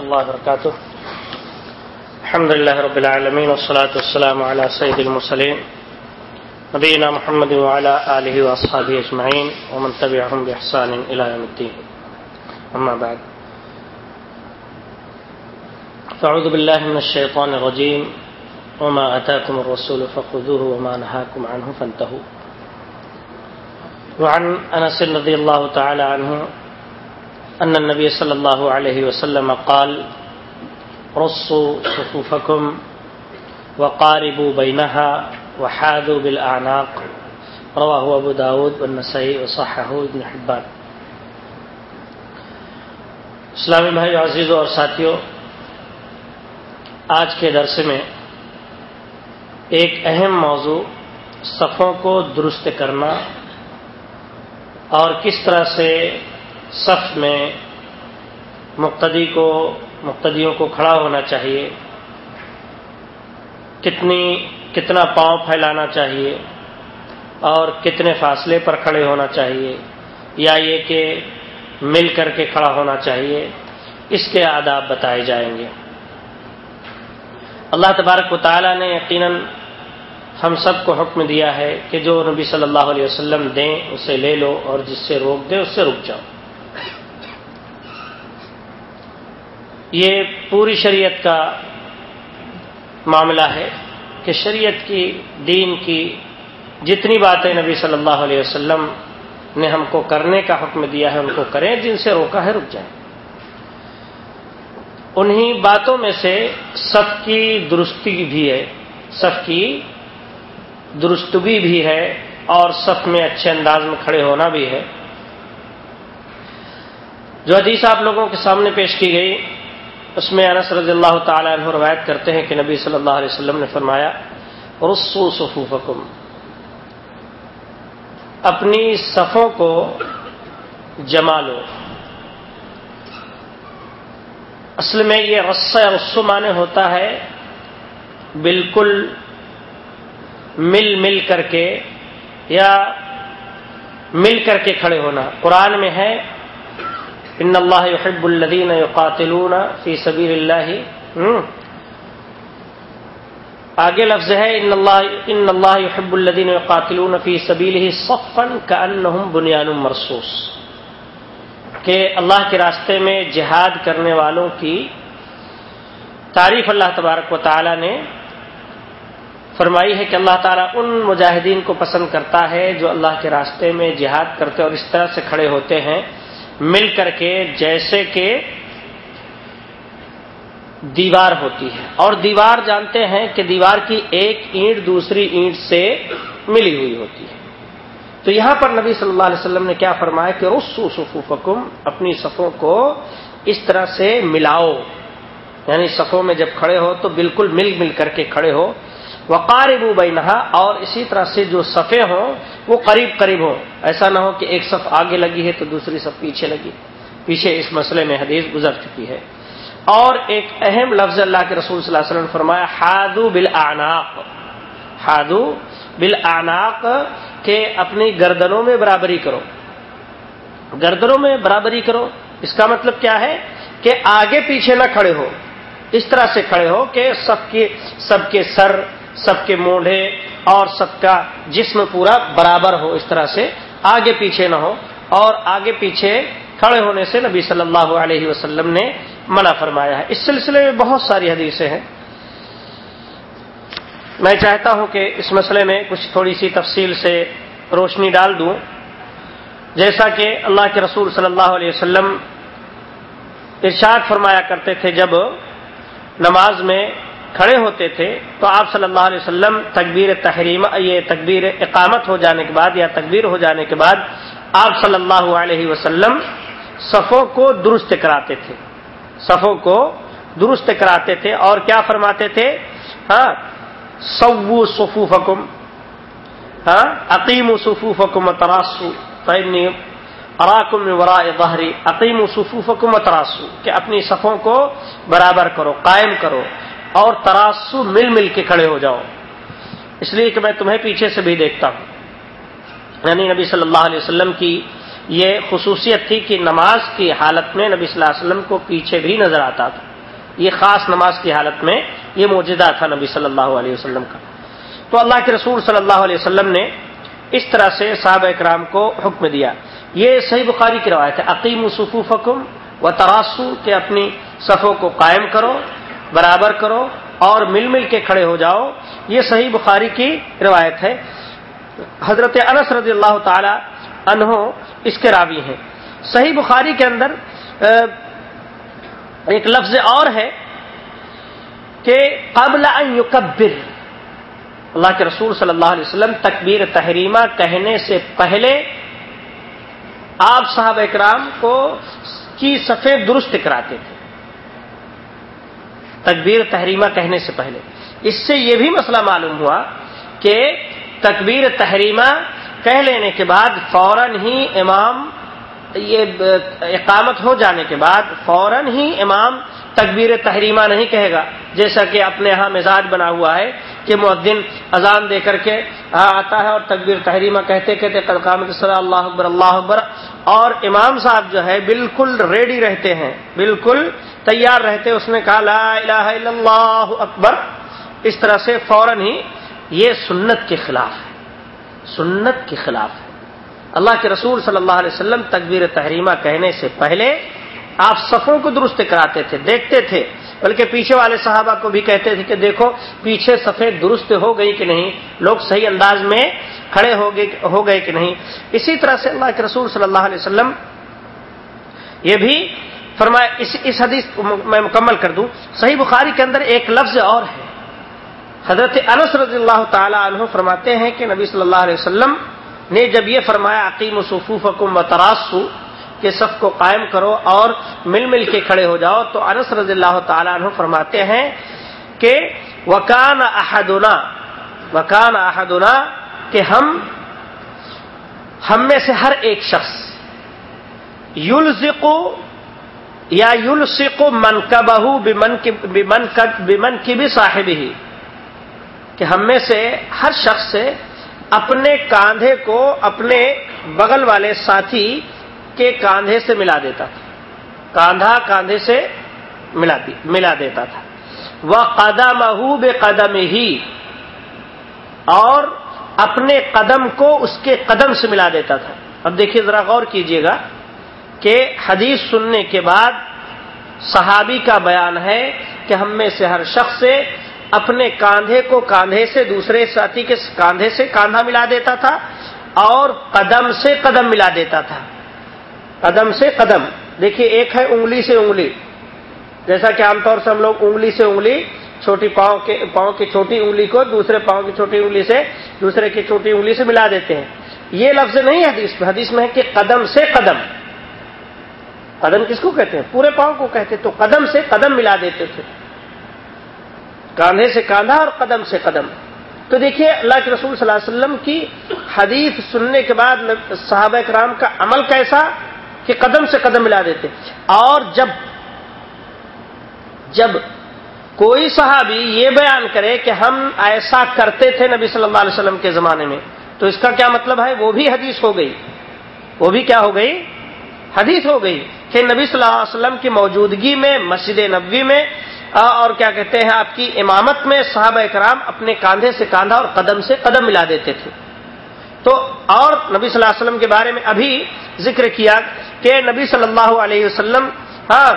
الله وبركاته. الحمد لله رب العالمين والصلاة والسلام على سيد المرسلين. نبينا محمد وعلى آله وأصحابه أجمعين ومن تبعهم بإحسان إلى يوم الدين. أما بعد. فأعوذ بالله من الشيطان الرجيم. وما أتاكم الرسول فخذوه وما نهاكم عنه فانتهوا. وعن أنس رضي الله تعالى عنه أن النبي صلى الله عليه وسلم قال، رصوا صفوفكم وقاربوا بينها وحاذوا بالأعناق. رواه أبو داود والنسائي وصححه ابن حبان. اسلامی بھائی عزیزوں اور ساتھیوں آج کے درس میں ایک اہم موضوع صفوں کو درست کرنا اور کس طرح سے صف میں مقتدی کو، مقتدیوں کو کھڑا ہونا چاہیے۔ کتنی، کتنا پاؤں پھیلانا چاہیے اور کتنے فاصلے پر کھڑے ہونا چاہیے، یا یہ کہ مل کر کے کھڑا ہونا چاہیے، اس کے آداب بتائے جائیں گے۔ اللہ تبارک و تعالیٰ نے یقیناً ہم سب کو حکم دیا ہے کہ جو نبی صلی اللہ علیہ وسلم دیں، اسے لے لو اور جس سے روک دیں اس سے رک جاؤ۔ یہ پوری شریعت کا معاملہ ہے کہ شریعت کی، دین کی جتنی باتیں نبی صلی اللہ علیہ وسلم نے ہم کو کرنے کا حکم دیا ہے، ان کو کریں، جن سے روکا ہے، رک جائیں۔ انہی باتوں میں سے سب کی درستی بھی ہے، سب کی درستگی بھی ہے اور سب میں اچھے انداز میں کھڑے ہونا بھی ہے۔ جو حدیث آپ لوگوں کے سامنے پیش کی گئی اس میں انس رضی اللہ تعالیٰ عنہ روایت کرتے ہیں کہ نبی صلی اللہ علیہ وسلم نے فرمایا رسو صفوفکم. اپنی صفوں کو جما لو۔ اصل میں یہ رسا رسو مانے ہوتا ہے بالکل مل مل کر کے یا مل کر کے کھڑے ہونا۔ قرآن میں ہے ان اللہ يحب الذين يقاتلون فی سبیل اللہ. آگے لفظ ہے ان اللہ ان اللہ يحب الذين يقاتلون فی سبیلہ صفا كانهم بنيان مرصوص. کہ اللہ کے راستے میں جہاد کرنے والوں کی تعریف اللہ تبارک و تعالی نے فرمائی ہے کہ اللہ تعالیٰ ان مجاہدین کو پسند کرتا ہے جو اللہ کے راستے میں جہاد کرتے اور اس طرح سے کھڑے ہوتے ہیں مل کر کے جیسے کہ دیوار ہوتی ہے۔ اور دیوار جانتے ہیں کہ دیوار کی ایک اینٹ دوسری اینٹ سے ملی ہوئی ہوتی ہے۔ تو یہاں پر نبی صلی اللہ علیہ وسلم نے کیا فرمایا کہ رسو صفوفکم، اپنی صفوں کو اس طرح سے ملاؤ۔ یعنی صفوں میں جب کھڑے ہو تو بالکل مل مل کر کے کھڑے ہو۔ وقار ابو بینہا، اور اسی طرح سے جو صفے ہوں، وہ قریب قریب ہوں۔ ایسا نہ ہو کہ ایک صف آگے لگی ہے تو دوسری صف پیچھے لگی۔ پیچھے اس مسئلے میں حدیث گزر چکی ہے۔ اور ایک اہم لفظ اللہ کے رسول صلی اللہ علیہ وسلم نے فرمایا ہادو بل ہادو بل کہ اپنی گردنوں میں برابری کرو۔ گردنوں میں برابری کرو۔ اس کا مطلب کیا ہے؟ کہ آگے پیچھے نہ کھڑے ہو۔ اس طرح سے کھڑے ہو کہ سب کے سب کے سر سب کے موڈے اور سب کا جسم پورا برابر ہو، اس طرح سے آگے پیچھے نہ ہو۔ اور آگے پیچھے کھڑے ہونے سے نبی صلی اللہ علیہ وسلم نے منع فرمایا ہے۔ اس سلسلے میں بہت ساری حدیثیں ہیں۔ میں چاہتا ہوں کہ اس مسئلے میں کچھ تھوڑی سی تفصیل سے روشنی ڈال دوں۔ جیسا کہ اللہ کے رسول صلی اللہ علیہ وسلم ارشاد فرمایا کرتے تھے جب نماز میں کھڑے ہوتے تھے تو آپ صلی اللہ علیہ وسلم تکبیر تحریم یہ تکبیر اقامت ہو جانے کے بعد یا تکبیر ہو جانے کے بعد آپ صلی اللہ علیہ وسلم صفوں کو درست کراتے تھے۔ صفوں کو درست کراتے تھے اور کیا فرماتے تھے؟ ہاں سو صفو حکم ہاں عقیم و صفو حکم تراسو اراکم ورا ظہری عقیم و صفو حکم تراسو کہ اپنی صفوں کو برابر کرو، قائم کرو۔ اور تراسو مل مل کے کھڑے ہو جاؤ۔ اس لیے کہ میں تمہیں پیچھے سے بھی دیکھتا ہوں۔ یعنی نبی صلی اللہ علیہ وسلم کی یہ خصوصیت تھی کہ نماز کی حالت میں نبی صلی اللہ علیہ وسلم کو پیچھے بھی نظر آتا تھا۔ یہ خاص نماز کی حالت میں یہ موجودہ تھا نبی صلی اللہ علیہ وسلم کا۔ تو اللہ کے رسول صلی اللہ علیہ وسلم نے اس طرح سے صحابہ اکرام کو حکم دیا۔ یہ صحیح بخاری کی روایت ہے عقیم صفوفکم و تراسو کہ اپنی صفوں کو قائم کرو۔ برابر کرو اور مل مل کے کھڑے ہو جاؤ۔ یہ صحیح بخاری کی روایت ہے۔ حضرت انس رضی اللہ تعالی انہوں اس کے راوی ہیں۔ صحیح بخاری کے اندر ایک لفظ اور ہے کہ قبل ان یکبر۔ اللہ کے رسول صلی اللہ علیہ وسلم تکبیر تحریمہ کہنے سے پہلے آپ صاحب اکرام کو کی سفید درست کراتے تھے۔ تکبیر تحریمہ کہنے سے پہلے۔ اس سے یہ بھی مسئلہ معلوم ہوا کہ تکبیر تحریمہ کہہ لینے کے بعد فوراً ہی امام یہ اقامت ہو جانے کے بعد فوراً ہی امام تکبیر تحریمہ نہیں کہے گا، جیسا کہ اپنے یہاں مزاج بنا ہوا ہے کہ معدن اذان دے کر کے ہاں آتا ہے اور تکبیر تحریمہ کہتے کہتے صلی اللہ اکبر اللہ اکبر۔ اور امام صاحب جو ہے بالکل ریڈی رہتے ہیں، بالکل تیار رہتے اس نے کہا، لا الہ الا اللہ اکبر۔ اس طرح سے فوراً ہی یہ سنت کے خلاف ہے، سنت کے خلاف ہے۔ اللہ کے رسول صلی اللہ علیہ وسلم تکبیر تحریمہ کہنے سے پہلے آپ صفوں کو درست کراتے تھے، دیکھتے تھے۔ بلکہ پیچھے والے صحابہ کو بھی کہتے تھے کہ دیکھو، پیچھے سفید درست ہو گئی کہ نہیں؟ لوگ صحیح انداز میں کھڑے ہو گئے کہ نہیں؟ اسی طرح سے اللہ کے رسول صلی اللہ علیہ وسلم یہ بھی فرمایا، اس اس حدیث میں مکمل کر دوں۔ صحیح بخاری کے اندر ایک لفظ اور ہے۔ حضرت انس رضی اللہ تعالی عنہ فرماتے ہیں کہ نبی صلی اللہ علیہ وسلم نے جب یہ فرمایا عقیم و صفوف حکم و تراسو کہ صف کو قائم کرو اور مل مل کے کھڑے ہو جاؤ۔ تو انس رضی اللہ تعالیٰ عنہ فرماتے ہیں کہ وکان احدنا وکان احدنا، کہ ہم ہم میں سے ہر ایک شخص، یلزقو یا یلسق من کا بہو بمن کی بھی صاحب ہی کہ ہم میں سے ہر شخص سے اپنے کاندھے کو اپنے بغل والے ساتھی کے کاندھے سے ملا دیتا تھا۔ کاندھا کاندھے سے ملا ملا دیتا تھا۔ وہ قدم بے قدم ہی اور اپنے قدم کو اس کے قدم سے ملا دیتا تھا۔ اب دیکھیے ذرا غور کیجیے گا کہ حدیث سننے کے بعد صحابی کا بیان ہے کہ ہم میں سے ہر شخص سے اپنے کاندھے کو کاندھے سے، دوسرے ساتھی کے کاندھے سے کاندھا ملا دیتا تھا اور قدم سے قدم ملا دیتا تھا۔ قدم سے قدم۔ دیکھیے، ایک ہے انگلی سے انگلی۔ جیسا کہ عام طور سے ہم لوگ انگلی سے انگلی، چھوٹی پاؤں کے، پاؤں کی چھوٹی انگلی کو دوسرے پاؤں کی چھوٹی انگلی سے دوسرے کی چھوٹی انگلی سے ملا دیتے ہیں۔ یہ لفظ نہیں حدیث میں۔ حدیث میں ہے کہ قدم سے قدم۔ قدم کس کو کہتے ہیں؟ پورے پاؤں کو کہتے تو قدم سے قدم ملا دیتے تھے۔ کاندھے سے کاندھا اور قدم سے قدم۔ تو دیکھیے، اللہ کے رسول صلی اللہ علیہ وسلم کی حدیث سننے کے بعد صحابہ کرام کا عمل کیسا؟ کہ قدم سے قدم ملا دیتے اور جب جب کوئی صحابی یہ بیان کرے کہ ہم ایسا کرتے تھے نبی صلی اللہ علیہ وسلم کے زمانے میں، تو اس کا کیا مطلب ہے؟ وہ بھی حدیث ہو گئی۔ وہ بھی کیا ہو گئی؟ حدیث ہو گئی کہ نبی صلی اللہ علیہ وسلم کی موجودگی میں، مسجد نبوی میں اور کیا کہتے ہیں آپ کی امامت میں صحابہ کرام اپنے کاندھے سے کاندھا اور قدم سے قدم ملا دیتے تھے۔ تو اور نبی صلی اللہ علیہ وسلم کے بارے میں ابھی ذکر کیا کہ نبی صلی اللہ علیہ وسلم ہاں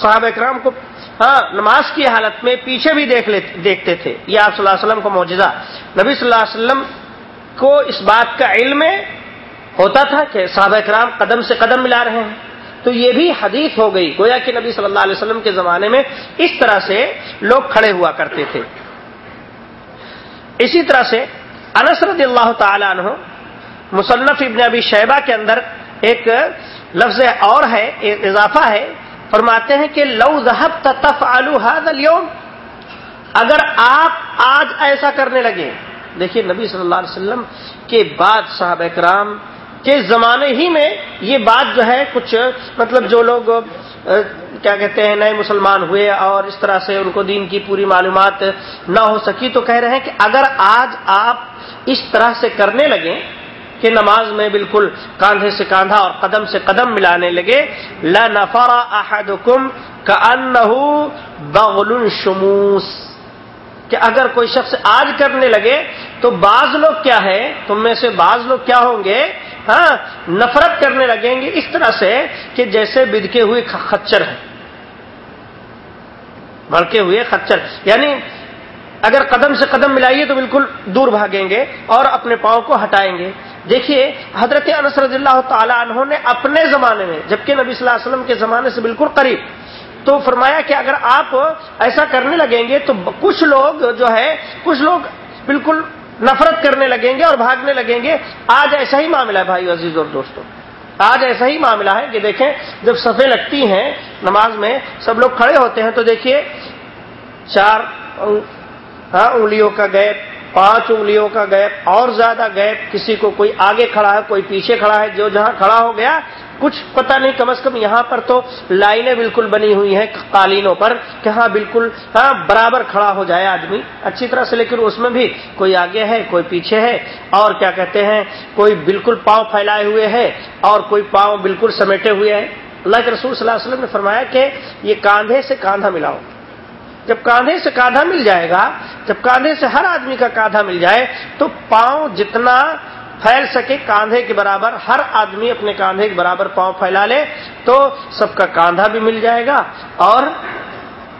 صحابہ اکرام کو ہاں نماز کی حالت میں پیچھے بھی دیکھ دیکھتے تھے یہ آپ صلی اللہ علیہ وسلم کو موجودہ نبی صلی اللہ علیہ وسلم کو اس بات کا علم ہوتا تھا کہ صحابہ اکرام قدم سے قدم ملا رہے ہیں۔ تو یہ بھی حدیث ہو گئی، گویا کہ نبی صلی اللہ علیہ وسلم کے زمانے میں اس طرح سے لوگ کھڑے ہوا کرتے تھے۔ اسی طرح سے انس رضی اللہ تعالی عنہ مصنف ابن ابی شیبہ کے اندر ایک لفظ اور ہے، ایک اضافہ ہے۔ فرماتے ہیں کہ لو ذہب تف آلو اليوم۔ اگر آپ آج ایسا کرنے لگے، دیکھیے نبی صلی اللہ علیہ وسلم کے بعد صاحب کرام کے زمانے ہی میں یہ بات جو ہے کچھ مطلب جو لوگ کیا کہتے ہیں، نئے مسلمان ہوئے اور اس طرح سے ان کو دین کی پوری معلومات نہ ہو سکی تو کہہ رہے ہیں کہ اگر آج آپ اس طرح سے کرنے لگیں کہ نماز میں بالکل کاندھے سے کاندھا اور قدم سے قدم ملانے لگے، لا نفرا احدکم کا بغل شموس۔ کہ اگر کوئی شخص آج کرنے لگے تو بعض لوگ کیا ہے؟ تم میں سے بعض لوگ کیا ہوں گے؟ ہاں نفرت کرنے لگیں گے اس طرح سے کہ جیسے بدکے ہوئے خچر ہیں۔ بڑکے ہوئے خچر۔ یعنی اگر قدم سے قدم ملائیے تو بالکل دور بھاگیں گے اور اپنے پاؤں کو ہٹائیں گے۔ دیکھیے، حضرت انس رضی اللہ تعالی عنہ نے اپنے زمانے میں، جبکہ نبی صلی اللہ علیہ وسلم کے زمانے سے بالکل قریب، تو فرمایا کہ اگر آپ ایسا کرنے لگیں گے تو کچھ لوگ جو ہے، کچھ لوگ بالکل نفرت کرنے لگیں گے اور بھاگنے لگیں گے۔ آج ایسا ہی معاملہ ہے بھائی عزیز اور دوستوں آج ایسا ہی معاملہ ہے کہ دیکھیں، جب صفیں لگتی ہیں نماز میں، سب لوگ کھڑے ہوتے ہیں تو دیکھیے، چار ہاں انگلیوں کا گیپ، پانچ انگلیوں کا گیپ، اور زیادہ گیپ، کسی کو کوئی آگے کھڑا ہے، کوئی پیچھے کھڑا ہے، جو جہاں کھڑا ہو گیا کچھ پتہ نہیں، کم از کم یہاں پر تو لائنیں بالکل بنی ہوئی ہیں قالینوں پر کہ ہاں بالکل ہاں برابر کھڑا ہو جائے آدمی۔ اچھی طرح سے، لیکن اس میں بھی کوئی آگے ہے، کوئی پیچھے ہے۔ اور کیا کہتے ہیں، کوئی بالکل پاؤں پھیلائے ہوئے ہے اور کوئی پاؤں بالکل سمیٹے ہوئے ہے اللہ کے رسول صلی اللہ علیہ وسلم نے فرمایا کہ یہ کاندھے سے کاندھا ملاؤ۔ جب کاندھے سے کاندھا مل جائے گا، جب کاندھے سے ہر آدمی کا کاندھا مل جائے، تو پاؤں جتنا پھیل سکے کاندھے کے برابر، ہر آدمی اپنے کاندھے کے برابر پاؤں پھیلا لے تو سب کا کاندھا بھی مل جائے گا اور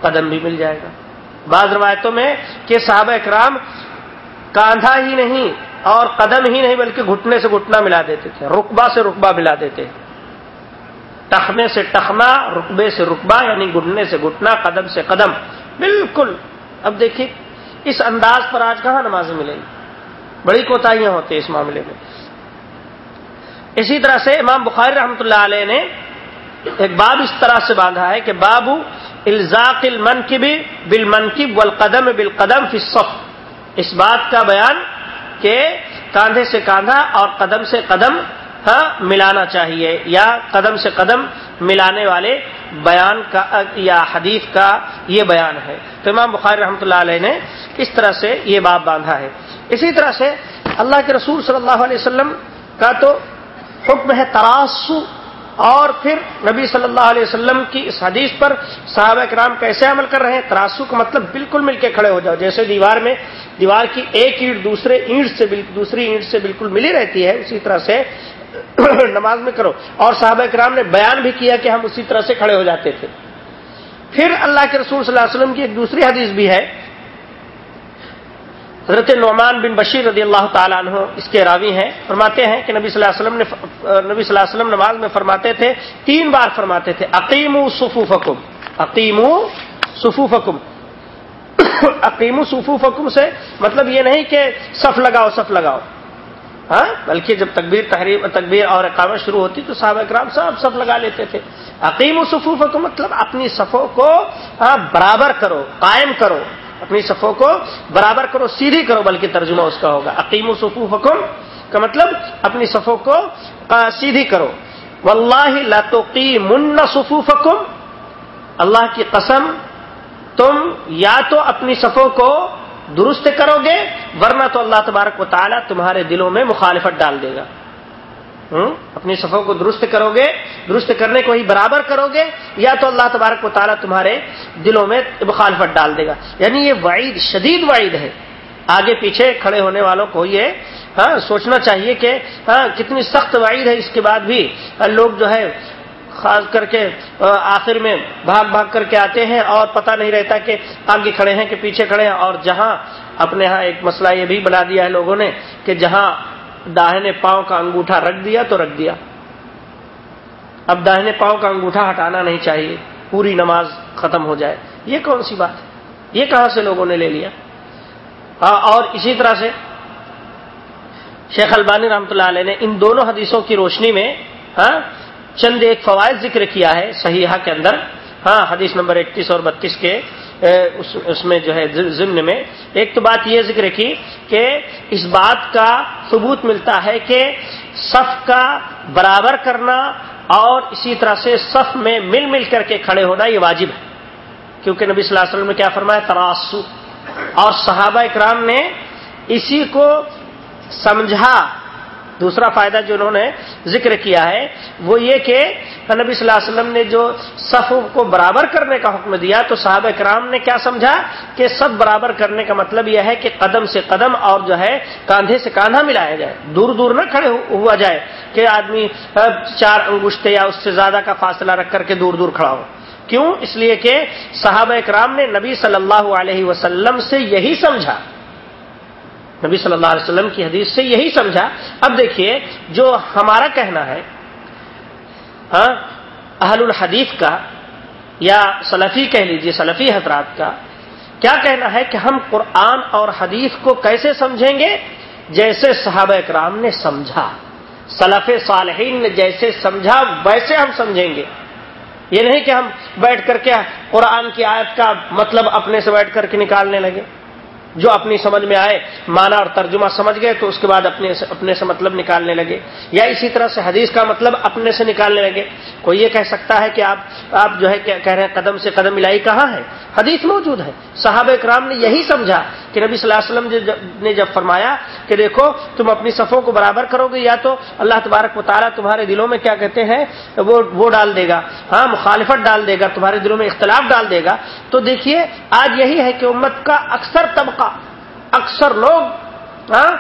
قدم بھی مل جائے گا۔ بعض روایتوں میں کہ صحابہ اکرام کاندھا ہی نہیں اور قدم ہی نہیں بلکہ گھٹنے سے گھٹنا ملا دیتے تھے رقبہ سے رقبہ ملا دیتے ٹخنے سے ٹخنا رقبے سے رقبہ یعنی گھٹنے سے گھٹنا، قدم سے قدم۔ بالکل۔ اب دیکھیے، اس انداز پر آج کہاں نمازیں ملیں گی؟ بڑی کوتاہیاں ہوتی ہیں اس معاملے میں۔ اسی طرح سے امام بخاری رحمۃ اللہ علیہ نے ایک باب اس طرح سے باندھا ہے کہ بابو الزاق المنکب بالمنکب والقدم بالقدم فی الصف۔ اس بات کا بیان کہ کاندھے سے کاندھا اور قدم سے قدم ہاں ملانا چاہیے یا قدم سے قدم ملانے والے بیان کا یا حدیث کا یہ بیان ہے۔ تو امام بخاری رحمۃ اللہ علیہ نے اس طرح سے یہ باب باندھا ہے۔ اسی طرح سے اللہ کے رسول صلی اللہ علیہ وسلم کا تو حکم ہے تراسو اور پھر نبی صلی اللہ علیہ وسلم کی اس حدیث پر صحابہ کرام کیسے عمل کر رہے ہیں؟ تراسو کا مطلب بالکل مل کے کھڑے ہو جاؤ۔ جیسے دیوار میں دیوار کی ایک اینٹ دوسرے اینٹ سے دوسری اینٹ سے بالکل ملی رہتی ہے، اسی طرح سے نماز میں کرو۔ اور صحابہ کرام نے بیان بھی کیا کہ ہم اسی طرح سے کھڑے ہو جاتے تھے۔ پھر اللہ کے رسول صلی اللہ علیہ وسلم کی ایک دوسری حدیث بھی ہے۔ حضرت نعمان بن بشیر رضی اللہ تعالیٰ عنہ اس کے راوی ہیں۔ فرماتے ہیں کہ نبی صلی اللہ علیہ وسلم نے نبی صلی اللہ علیہ وسلم نماز میں فرماتے تھے، تین بار فرماتے تھے عقیم سفو فکم عقیم سفو فکم عقیم صفوفکم سے مطلب یہ نہیں کہ صف لگاؤ صف لگاؤ۔ ہاں؟ بلکہ جب تکبیر تحریر تکبیر اور اقامت شروع ہوتی تو صحابہ کرام سب لگا لیتے تھے۔ عقیم و صفوف کو مطلب اپنی صفوں کو ہاں، برابر کرو، قائم کرو۔ اپنی صفوں کو برابر کرو، سیدھی کرو، بلکہ ترجمہ اس کا ہوگا۔ عقیم و صفوف کا مطلب اپنی صفوں کو سیدھی کرو۔ واللہ لا تقیمن صفوفکم، اللہ کی قسم، تم یا تو اپنی صفوں کو درست کرو گے، ورنہ تو اللہ تبارک و تعالیٰ تمہارے دلوں میں مخالفت ڈال دے گا۔ اپنی صفوں کو درست کرو گے، درست کرنے کو ہی برابر کرو گے، یا تو اللہ تبارک و تعالیٰ تمہارے دلوں میں مخالفت ڈال دے گا۔ یعنی یہ وعید، شدید وعید ہے۔ آگے پیچھے کھڑے ہونے والوں کو یہ ہاں سوچنا چاہیے کہ ہاں کتنی سخت وعید ہے۔ اس کے بعد بھی ہاں، لوگ جو ہے خاص کر کے آخر میں بھاگ بھاگ کر کے آتے ہیں اور پتہ نہیں رہتا کہ آگے کھڑے ہیں کہ پیچھے کھڑے ہیں اور جہاں اپنے ہاں ایک مسئلہ یہ بھی بنا دیا ہے لوگوں نے کہ جہاں داہنے پاؤں کا انگوٹھا رکھ دیا تو رکھ دیا۔ اب داہنے پاؤں کا انگوٹھا ہٹانا نہیں چاہیے، پوری نماز ختم ہو جائے۔ یہ کون سی بات ہے؟ یہ کہاں سے لوگوں نے لے لیا؟ اور اسی طرح سے شیخ البانی رحمتہ اللہ علیہ نے ان دونوں حدیثوں کی روشنی میں ہاں چند ایک فوائد ذکر کیا ہے صحیحہ کے اندر۔ ہاں حدیث نمبر اکتیس اور بتیس کے اس میں جو ہے ضمن میں۔ ایک تو بات یہ ذکر کی کہ اس بات کا ثبوت ملتا ہے کہ صف کا برابر کرنا اور اسی طرح سے صف میں مل مل کر کے کھڑے ہونا یہ واجب ہے۔ کیونکہ نبی صلی اللہ علیہ وسلم نے کیا فرمایا؟ تراسو اور صحابہ اکرام نے اسی کو سمجھا دوسرا فائدہ جو انہوں نے ذکر کیا ہے، وہ یہ کہ نبی صلی اللہ علیہ وسلم نے جو صف کو برابر کرنے کا حکم دیا تو صحابہ کرام نے کیا سمجھا؟ کہ سب برابر کرنے کا مطلب یہ ہے کہ قدم سے قدم اور جو ہے کاندھے سے کاندھا ملایا جائے۔ دور دور نہ کھڑے ہوا جائے کہ آدمی چار انگوشتے یا اس سے زیادہ کا فاصلہ رکھ کر کے دور دور کھڑا ہو۔ کیوں؟ اس لیے کہ صحابہ اکرام نے نبی صلی اللہ علیہ وسلم سے یہی سمجھا۔ نبی صلی اللہ علیہ وسلم کی حدیث سے یہی سمجھا۔ اب دیکھیے جو ہمارا کہنا ہے ہاں، اہل الحدیف کا یا سلفی کہہ لیجیے سلفی حضرات کا، کیا کہنا ہے کہ ہم قرآن اور حدیث کو کیسے سمجھیں گے؟ جیسے صحابہ اکرام نے سمجھا، سلف صالحین نے جیسے سمجھا، ویسے ہم سمجھیں گے۔ یہ نہیں کہ ہم بیٹھ کر کے قرآن کی آیت کا مطلب اپنے سے بیٹھ کر کے نکالنے لگے۔ جو اپنی سمجھ میں آئے مانا اور ترجمہ سمجھ گئے، تو اس کے بعد اپنے سے اپنے سے مطلب نکالنے لگے۔ یا اسی طرح سے حدیث کا مطلب اپنے سے نکالنے لگے۔ کوئی یہ کہہ سکتا ہے کہ آپ آپ جو ہے کہہ رہے ہیں قدم سے قدم ملائی کہاں ہے؟ حدیث موجود ہے۔ صحابہ اکرام نے یہی سمجھا۔ کہ نبی صلی اللہ علیہ وسلم نے جب فرمایا کہ دیکھو تم اپنی صفوں کو برابر کرو گے، یا تو اللہ تبارک مطالعہ تمہارے دلوں میں کیا کہتے ہیں، وہ وہ ڈال دے گا۔ ہاں مخالفت ڈال دے گا، تمہارے دلوں میں اختلاف ڈال دے گا۔ تو دیکھیے، آج یہی ہے کہ امت کا اکثر طبقہ، اکثر لوگ ہاں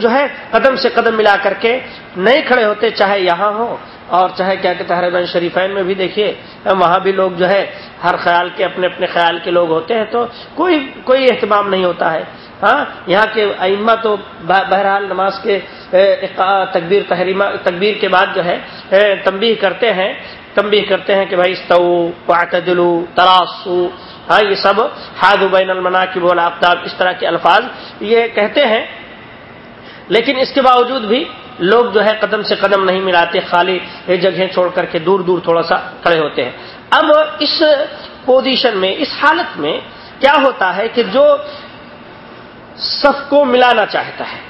جو ہے قدم سے قدم ملا کر کے نہیں کھڑے ہوتے، چاہے یہاں ہو اور چاہے کیا کہتے ہیں شریفین میں بھی دیکھیے، وہاں بھی لوگ جو ہے، ہر خیال کے اپنے اپنے خیال کے لوگ ہوتے ہیں، تو کوئی کوئی اہتمام نہیں ہوتا ہے۔ ہاں یہاں کے ائمہ تو بہرحال نماز کے تکبیر، تحریمہ، تکبیر کے بعد جو ہے تنبیہ کرتے ہیں۔ تنبیہ کرتے ہیں کہ بھائی استو، واعتدلو تراسو ہاں یہ سب ہاد بین المنا کی بول آفتاب اس طرح کے الفاظ یہ کہتے ہیں۔ لیکن اس کے باوجود بھی لوگ جو ہے قدم سے قدم نہیں ملاتے، خالی جگہیں چھوڑ کر کے دور دور تھوڑا سا کھڑے ہوتے ہیں۔ اب اس پوزیشن میں، اس حالت میں کیا ہوتا ہے کہ جو سب کو ملانا چاہتا ہے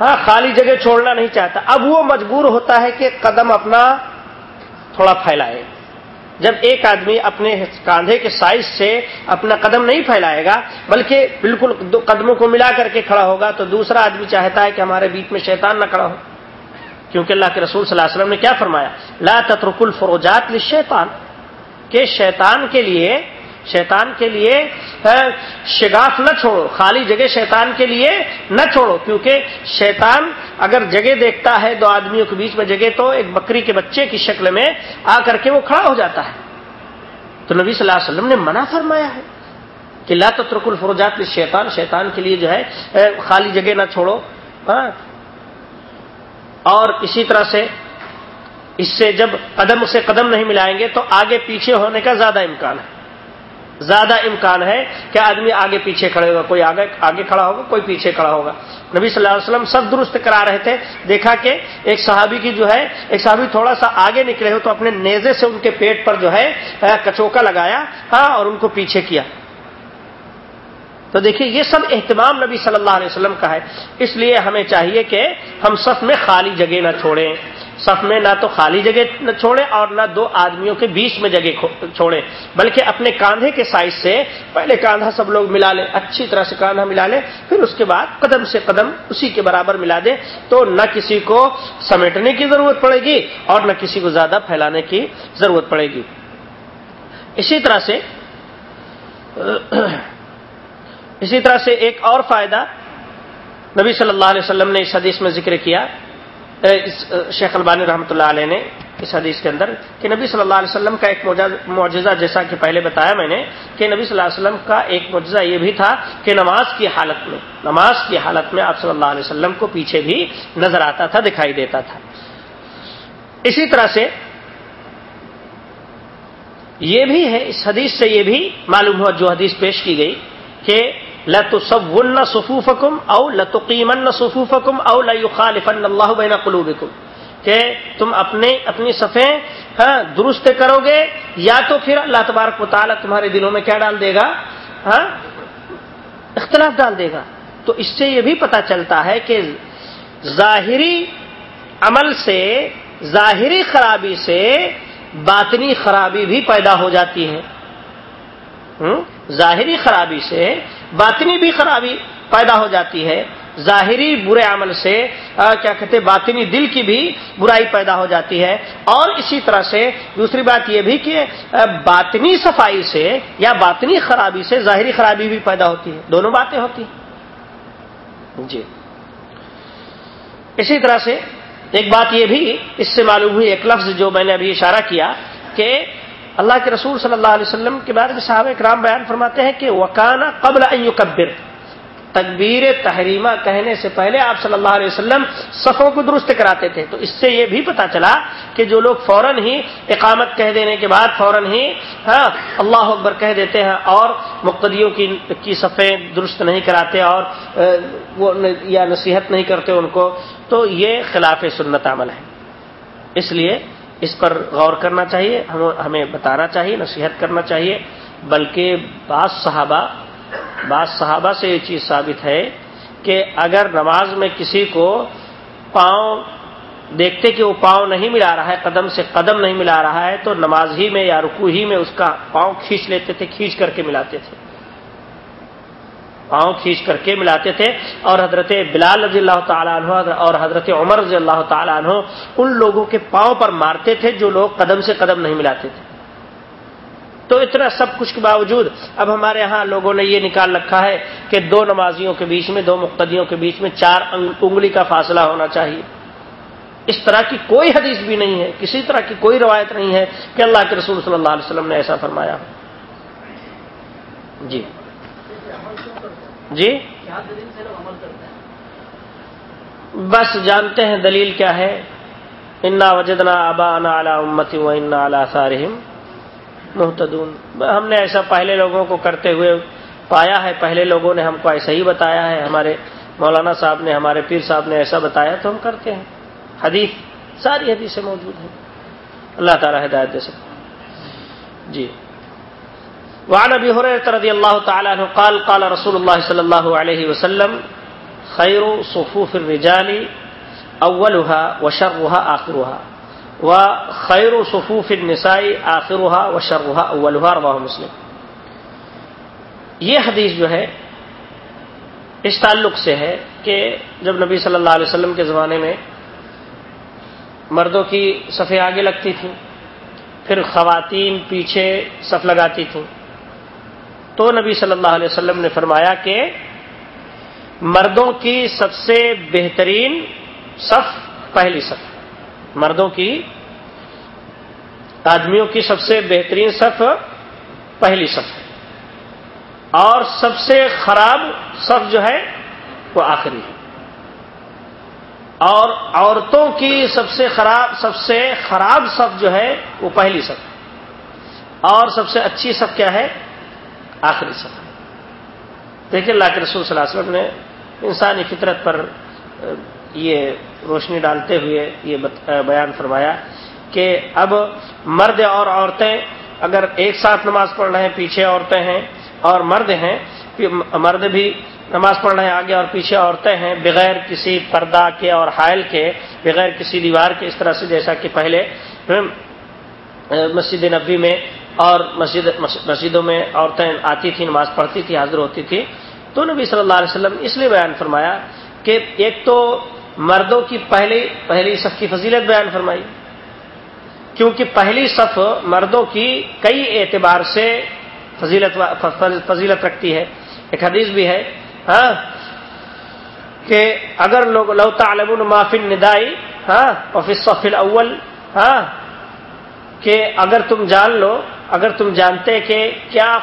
ہاں خالی جگہ چھوڑنا نہیں چاہتا، اب وہ مجبور ہوتا ہے کہ قدم اپنا تھوڑا پھیلائے۔ جب ایک آدمی اپنے کاندھے کے سائز سے اپنا قدم نہیں پھیلائے گا، بلکہ بالکل دو قدموں کو ملا کر کے کھڑا ہوگا، تو دوسرا آدمی چاہتا ہے کہ ہمارے بیچ میں شیطان نہ کھڑا ہو۔ کیونکہ اللہ کے رسول صلی اللہ علیہ وسلم نے کیا فرمایا؟ لا تترک الفروجات للشیطان۔ کہ شیطان کے لیے شیطان کے لیے شگاف نہ چھوڑو، خالی جگہ شیطان کے لیے نہ چھوڑو، کیونکہ شیطان اگر جگہ دیکھتا ہے دو آدمیوں کے بیچ میں جگہ، تو ایک بکری کے بچے کی شکل میں آ کر کے وہ کھڑا ہو جاتا ہے۔ تو نبی صلی اللہ علیہ وسلم نے منع فرمایا ہے کہ لا تترک الفروجات شیطان شیطان کے لیے جو ہے خالی جگہ نہ چھوڑو۔ ہاں؟ اور اسی طرح سے اس سے جب قدم سے قدم نہیں ملائیں گے، تو آگے پیچھے ہونے کا زیادہ امکان ہے۔ زیادہ امکان ہے کہ آدمی آگے پیچھے کھڑے ہوگا، کوئی آگے آگے کھڑا ہوگا، کوئی پیچھے کھڑا ہوگا۔ نبی صلی اللہ علیہ وسلم سب درست کرا رہے تھے۔ دیکھا کہ ایک صحابی کی جو ہے، ایک صحابی تھوڑا سا آگے نکلے ہو تو اپنے نیزے سے ان کے پیٹ پر جو ہے کچوکا لگایا ہاں اور ان کو پیچھے کیا۔ تو دیکھیے، یہ سب اہتمام نبی صلی اللہ علیہ وسلم کا ہے۔ اس لیے ہمیں چاہیے کہ ہم صف میں خالی جگہ نہ چھوڑیں۔ صف میں نہ تو خالی جگہ نہ چھوڑے اور نہ دو آدمیوں کے بیچ میں جگہ چھوڑے بلکہ اپنے کاندھے کے سائز سے پہلے کاندھا سب لوگ ملا لیں، اچھی طرح سے کاندھا ملا لیں، پھر اس کے بعد قدم سے قدم اسی کے برابر ملا دیں۔ تو نہ کسی کو سمیٹنے کی ضرورت پڑے گی اور نہ کسی کو زیادہ پھیلانے کی ضرورت پڑے گی۔ اسی طرح سے اسی طرح سے ایک اور فائدہ نبی صلی اللہ علیہ وسلم نے اس حدیث میں ذکر کیا۔ شیخ البانی رحمۃ اللہ علیہ نے اس حدیث کے اندر کہ نبی صلی اللہ علیہ وسلم کا ایک معجزہ جیسا کہ پہلے بتایا میں نے کہ نبی صلی اللہ علیہ وسلم کا ایک معجزہ یہ بھی تھا کہ نماز کی حالت میں، نماز کی حالت میں آپ صلی اللہ علیہ وسلم کو پیچھے بھی نظر آتا تھا، دکھائی دیتا تھا۔ اسی طرح سے یہ بھی ہے، اس حدیث سے یہ بھی معلوم ہوا، جو حدیث پیش کی گئی کہ لتصون صفوفکم او لتقیمن صفوفکم او لیخالفن اللہ بین قلوبکم کہ تم اپنے اپنی صفیں ہاں درست کرو گے، یا تو پھر اللہ تبارک مطالعہ تمہارے دلوں میں کیا ڈال دے گا؟ ہاں اختلاف ڈال دے گا۔ تو اس سے یہ بھی پتا چلتا ہے کہ ظاہری عمل سے، ظاہری خرابی سے باطنی خرابی بھی پیدا ہو جاتی ہے۔ ظاہری خرابی سے باطنی بھی خرابی پیدا ہو جاتی ہے۔ ظاہری برے عمل سے کیا کہتے باطنی دل کی بھی برائی پیدا ہو جاتی ہے۔ اور اسی طرح سے دوسری بات یہ بھی کہ باطنی صفائی سے یا باطنی خرابی سے ظاہری خرابی بھی پیدا ہوتی ہے۔ دونوں باتیں ہوتی ہیں۔ جی۔ اسی طرح سے ایک بات یہ بھی، اس سے معلوم ہوئی ایک لفظ جو میں نے ابھی اشارہ کیا کہ اللہ کے رسول صلی اللہ علیہ وسلم کے بارے میں صحابہ کرام بیان فرماتے ہیں کہ وکانا قبل کبر تکبیر تحریمہ کہنے سے پہلے آپ صلی اللہ علیہ وسلم صفوں کو درست کراتے تھے۔ تو اس سے یہ بھی پتا چلا کہ جو لوگ فوراً ہی اقامت کہہ دینے کے بعد فوراً ہی ہاں اللہ اکبر کہہ دیتے ہیں اور مقتدیوں کی کی صفیں درست نہیں کراتے اور وہ یا نصیحت نہیں کرتے ان کو، تو یہ خلاف سنت عمل ہے۔ اس لیے اس پر غور کرنا چاہیے ہمیں بتانا چاہیے، نصیحت کرنا چاہیے، بلکہ بعض صحابہ بعض صحابہ سے یہ چیز ثابت ہے کہ اگر نماز میں کسی کو پاؤں دیکھتے کہ وہ پاؤں نہیں ملا رہا ہے، قدم سے قدم نہیں ملا رہا ہے، تو نماز ہی میں یا رکو ہی میں اس کا پاؤں کھینچ لیتے تھے، کھینچ کر کے ملاتے تھے۔ پاؤں کھینچ کر کے ملاتے تھے اور حضرت بلال رضی اللہ تعالیٰ عنہ اور حضرت عمر رضی اللہ تعالیٰ عنہ ان لوگوں کے پاؤں پر مارتے تھے جو لوگ قدم سے قدم نہیں ملاتے تھے۔ تو اتنا سب کچھ کے باوجود اب ہمارے ہاں لوگوں نے یہ نکال رکھا ہے کہ دو نمازیوں کے بیچ میں، دو مقتدیوں کے بیچ میں چار انگلی کا فاصلہ ہونا چاہیے۔ اس طرح کی کوئی حدیث بھی نہیں ہے، کسی طرح کی کوئی روایت نہیں ہے کہ اللہ کے رسول صلی اللہ علیہ وسلم نے ایسا فرمایا جی۔ جی؟ بس جانتے ہیں دلیل کیا ہے؟ انا وجدنا آبا انا اعلیٰ امتی و انا اعلیٰ سارحم محتدون ہم نے ایسا پہلے لوگوں کو کرتے ہوئے پایا ہے پہلے لوگوں نے ہم کو ایسا ہی بتایا ہے۔ ہمارے مولانا صاحب نے ہمارے پیر صاحب نے ایسا بتایا تو ہم کرتے ہیں۔ حدیث ساری حدیثیں موجود ہیں۔ اللہ تعالیٰ ہدایت دے سکتے جی۔ وعن ابي هريره رضي الله تعالى عنه قال قال رسول الله صلى الله عليه وسلم، خير صفوف الرجال اولها وشرها اخرها وخير صفوف النساء اخرها وشرها اولها رواه مسلم۔ یہ حدیث جو ہے، اس تعلق سے ہے کہ جب نبی صلی اللہ علیہ وسلم کے زمانے میں مردوں کی صفیں آگے لگتی تھیں، پھر خواتین پیچھے صف لگاتی تھیں تو نبی صلی اللہ علیہ وسلم نے فرمایا کہ مردوں کی سب سے بہترین صف پہلی صف، مردوں کی، آدمیوں کی سب سے بہترین صف پہلی صف ہے۔ اور سب سے خراب صف جو ہے وہ آخری ہے۔ اور عورتوں کی سب سے خراب، سب سے خراب صف جو ہے وہ پہلی صف۔ اور سب سے اچھی صف کیا ہے؟ آخری سفر۔ دیکھیں اللہ کے رسول صلی اللہ علیہ وسلم نے انسانی فطرت پر یہ روشنی ڈالتے ہوئے یہ بیان فرمایا کہ اب مرد اور عورتیں اگر ایک ساتھ نماز پڑھ رہے ہیں، پیچھے عورتیں ہیں اور مرد ہیں مرد بھی نماز پڑھ رہے ہیں آگے اور پیچھے عورتیں ہیں، بغیر کسی پردہ کے اور حائل کے، بغیر کسی دیوار کے، اس طرح سے جیسا کہ پہلے مسجد نبی میں اور مسجد مسجدوں میں عورتیں آتی تھیں، نماز پڑھتی تھی حاضر ہوتی تھی تو نبی صلی اللہ علیہ وسلم اس لیے بیان فرمایا کہ ایک تو مردوں کی پہلی پہلی صف کی فضیلت بیان فرمائی۔ کیونکہ پہلی صف مردوں کی کئی اعتبار سے فضیلت فضیلت رکھتی ہے۔ ایک حدیث بھی ہے ہاں کہ اگر لوگ لو تعلم معافن ندائی ہاں صف الاول ہاں کہ اگر تم جان لو اگر تم جانتے کہ کیا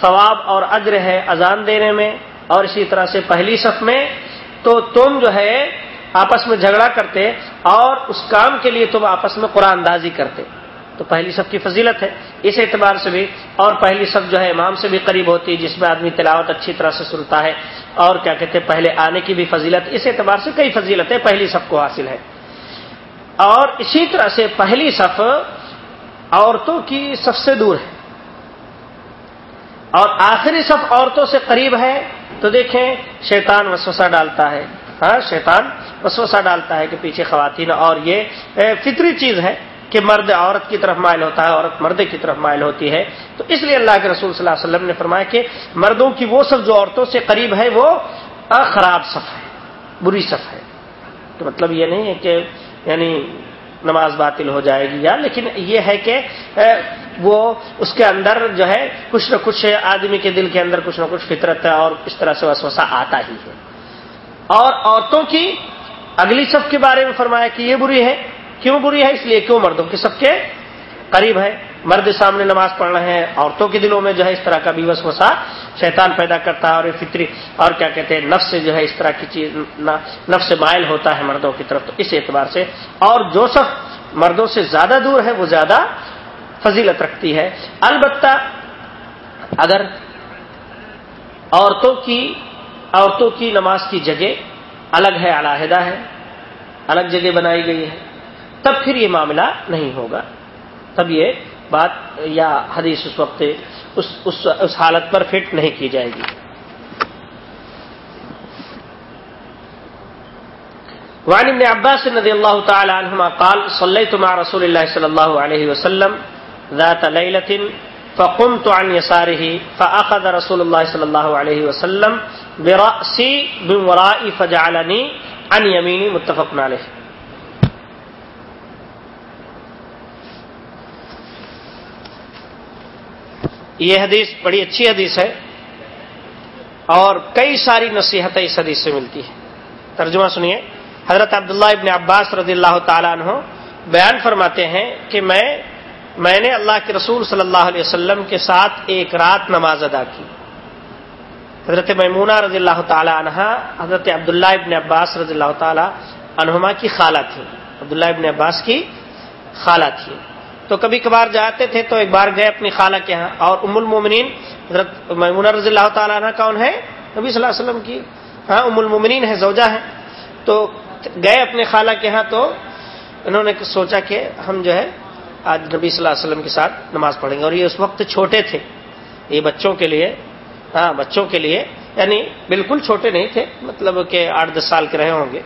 ثواب اور اجر ہے اذان دینے میں اور اسی طرح سے پہلی صف میں، تو تم جو ہے آپس میں جھگڑا کرتے اور اس کام کے لیے تم آپس میں قرآن اندازی کرتے۔ تو پہلی سب کی فضیلت ہے۔ اس اعتبار سے بھی اور پہلی سب جو ہے امام سے بھی قریب ہوتی ہے، جس میں آدمی تلاوت اچھی طرح سے سنتا ہے اور کیا کہتے ہیں، پہلے آنے کی بھی فضیلت۔ اس اعتبار سے کئی فضیلتیں پہلی سب کو حاصل ہے اور اسی طرح سے پہلی صف عورتوں کی سب سے دور ہے۔ اور آخری صف عورتوں سے قریب ہے، تو دیکھیں شیطان وسوسہ ڈالتا ہے۔ ہاں شیطان وسوسہ ڈالتا ہے کہ پیچھے خواتین، اور یہ فطری چیز ہے کہ مرد عورت کی طرف مائل ہوتا ہے، عورت مرد کی طرف مائل ہوتی ہے۔ تو اس لیے اللہ کے رسول صلی اللہ علیہ وسلم نے فرمایا کہ مردوں کی وہ سب جو عورتوں سے قریب ہے، وہ خراب صف ہے، بری صف ہے۔ تو مطلب یہ نہیں ہے کہ یعنی نماز باطل ہو جائے گی، یا لیکن یہ ہے کہ وہ اس کے اندر جو ہے، کچھ نہ کچھ آدمی کے دل کے اندر کچھ نہ کچھ فطرت ہے اور اس طرح سے وسوسہ آتا ہی ہے۔ اور عورتوں کی اگلی صف کے بارے میں فرمایا کہ یہ بری ہے۔ کیوں بری ہے؟ اس لیے کیوں مردوں کی سب کے قریب ہے۔ مرد سامنے نماز پڑھ رہے ہیں، عورتوں کے دلوں میں جو ہے اس طرح کا بھی وسوسہ شیطان پیدا کرتا ہے اور فطری اور کیا کہتے ہیں، نفس سے جو ہے اس طرح کی چیز نفس سے مائل ہوتا ہے مردوں کی طرف، تو اس اعتبار سے اور جو سب مردوں سے زیادہ دور ہے، وہ زیادہ فضیلت رکھتی ہے۔ البتہ اگر عورتوں کی عورتوں کی نماز کی جگہ الگ ہے، علیحدہ ہے، الگ جگہ بنائی گئی ہے، تب پھر یہ معاملہ نہیں ہوگا۔ تب یہ بات یا حدیث اس وقت اس, اس, اس حالت پر فٹ نہیں کی جائے گی۔ وعن ابن عباس رضي الله تعالى عنهما قال صليت مع رسول الله صلى الله عليه وسلم ذات ليلة فقمت عن يساره فأخذ رسول الله صلى الله عليه وسلم برأسي من ورائي فجعلني عن يميني متفق عليه یہ حدیث بڑی اچھی حدیث ہے اور کئی ساری نصیحتیں اس حدیث سے ملتی ہیں۔ ترجمہ سنیے۔ حضرت عبداللہ ابن عباس رضی اللہ تعالیٰ عنہ بیان فرماتے ہیں کہ میں میں نے اللہ کے رسول صلی اللہ علیہ وسلم کے ساتھ ایک رات نماز ادا کی۔ حضرت میمونہ رضی اللہ تعالیٰ عنہ حضرت عبداللہ ابن عباس رضی اللہ تعالیٰ عنہما کی خالہ تھی عبداللہ ابن عباس کی خالہ تھی تو کبھی کبھار جاتے تھے تو ایک بار گئے اپنی خالہ کے ہاں اور ام المومنین، حضرت میمونہ رضی اللہ تعالیٰ عنہ کون ہے؟ نبی صلی اللہ علیہ وسلم کی۔ ہاں ام المومنین ہے زوجہ ہے تو گئے اپنے خالہ کے ہاں تو انہوں نے سوچا کہ ہم جو ہے، آج نبی صلی اللہ علیہ وسلم کے ساتھ نماز پڑھیں گے۔ اور یہ اس وقت چھوٹے تھے۔ یہ بچوں کے لیے ہاں بچوں کے لیے یعنی بالکل چھوٹے نہیں تھے مطلب کہ آٹھ دس سال کے رہے ہوں گے۔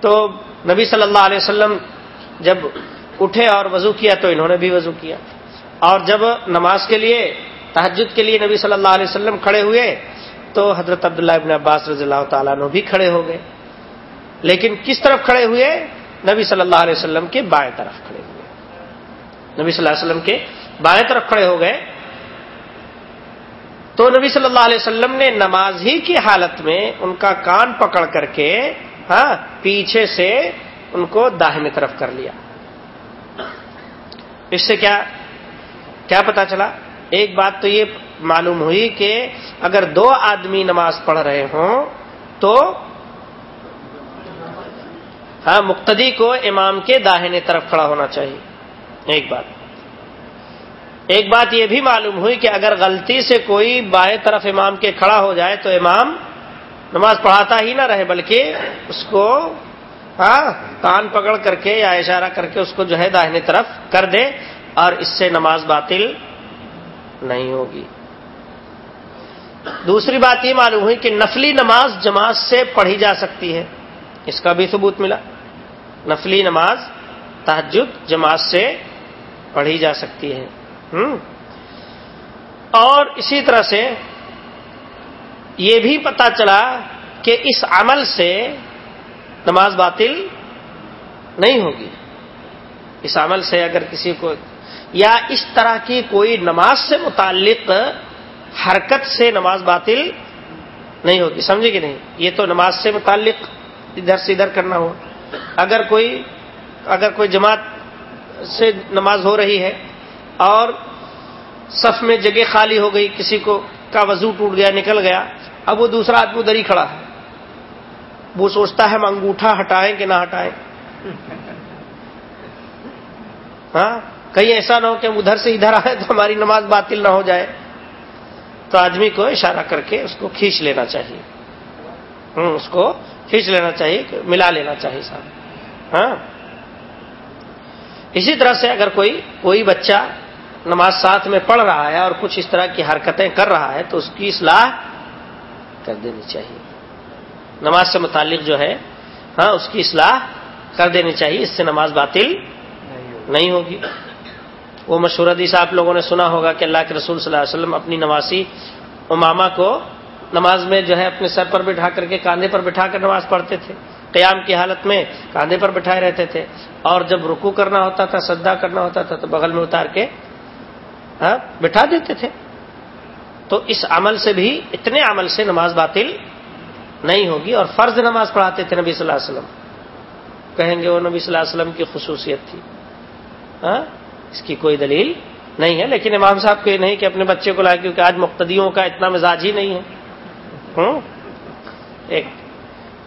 تو نبی صلی اللہ علیہ وسلم جب اٹھے اور وضو کیا تو انہوں نے بھی وضو کیا۔ اور جب نماز کے لیے تحجد کے لیے نبی صلی اللہ علیہ وسلم کھڑے ہوئے، تو حضرت عبداللہ ابن عباس رضی اللہ تعالیٰ نے بھی کھڑے ہو گئے۔ لیکن کس طرف کھڑے ہوئے؟ نبی صلی اللہ علیہ وسلم کے بائیں طرف کھڑے ہوئے۔ نبی صلی اللہ علیہ وسلم کے بائیں طرف کھڑے ہو گئے۔ تو نبی صلی اللہ علیہ وسلم نے نماز ہی کی حالت میں ان کا کان پکڑ کر کے ہاں پیچھے سے ان کو داہنے طرف کر لیا۔ اس سے کیا کیا پتا چلا؟ ایک بات تو یہ معلوم ہوئی کہ اگر دو آدمی نماز پڑھ رہے ہوں تو ہاں مقتدی کو امام کے داہنے طرف کھڑا ہونا چاہیے۔ ایک بات۔ ایک بات یہ بھی معلوم ہوئی کہ اگر غلطی سے کوئی بائیں طرف امام کے کھڑا ہو جائے تو امام نماز پڑھاتا ہی نہ رہے، بلکہ اس کو ہاں کان پکڑ کر کے یا اشارہ کر کے اس کو جو ہے داہنے طرف کر دے اور اس سے نماز باطل نہیں ہوگی۔ دوسری بات یہ معلوم ہوئی کہ نفلی نماز جماعت سے پڑھی جا سکتی ہے۔ اس کا بھی ثبوت ملا۔ نفلی نماز تحجد جماعت سے پڑھی جا سکتی ہے۔ اور اسی طرح سے یہ بھی پتا چلا کہ اس عمل سے نماز باطل نہیں ہوگی۔ اس عمل سے اگر کسی کو یا اس طرح کی کوئی نماز سے متعلق حرکت سے نماز باطل نہیں ہوگی۔ سمجھے کہ نہیں؟ یہ تو نماز سے متعلق ادھر سے ادھر کرنا ہو۔ اگر کوئی اگر کوئی جماعت سے نماز ہو رہی ہے اور صف میں جگہ خالی ہو گئی، کسی کو کا وضو ٹوٹ گیا، نکل گیا، اب وہ دوسرا آدمی ادھر ہی کھڑا ہے۔ وہ سوچتا ہے ہم انگوٹھا ہٹائیں کہ نہ ہٹائیں۔ ہاں؟ کہیں ایسا نہ ہو کہ ہم ادھر سے ادھر آئے تو ہماری نماز باطل نہ ہو جائے۔ تو آدمی کو اشارہ کر کے اس کو کھینچ لینا چاہیے۔ اس کو کھینچ لینا چاہیے، ملا لینا چاہیے صاحب ہاں؟ اسی طرح سے اگر کوئی کوئی بچہ نماز ساتھ میں پڑھ رہا ہے اور کچھ اس طرح کی حرکتیں کر رہا ہے تو اس کی اصلاح کر دینی چاہیے۔ نماز سے متعلق جو ہے ہاں اس کی اصلاح کر دینی چاہیے، اس سے نماز باطل نہیں ہوگی۔ وہ مشہور حدیث آپ لوگوں نے سنا ہوگا کہ اللہ کے رسول صلی اللہ علیہ وسلم اپنی نواسی اماما کو نماز میں جو ہے اپنے سر پر بٹھا کر کے کاندھے پر بٹھا کر نماز پڑھتے تھے۔ قیام کی حالت میں کاندھے پر بٹھائے رہتے تھے۔ اور جب رکو کرنا ہوتا تھا سدا کرنا ہوتا تھا، تو بغل میں اتار کے ہاں بٹھا دیتے تھے۔ تو اس عمل سے بھی، اتنے عمل سے نماز باطل نہیں ہوگی اور فرض نماز پڑھاتے تھے نبی صلی اللہ علیہ وسلم۔ کہیں گے وہ نبی صلی اللہ علیہ وسلم کی خصوصیت تھی۔ ہاں؟ اس کی کوئی دلیل نہیں ہے، لیکن امام صاحب کو یہ نہیں کہ اپنے بچے کو لائے کیونکہ آج مقتدیوں کا اتنا مزاج ہی نہیں ہے۔ ایک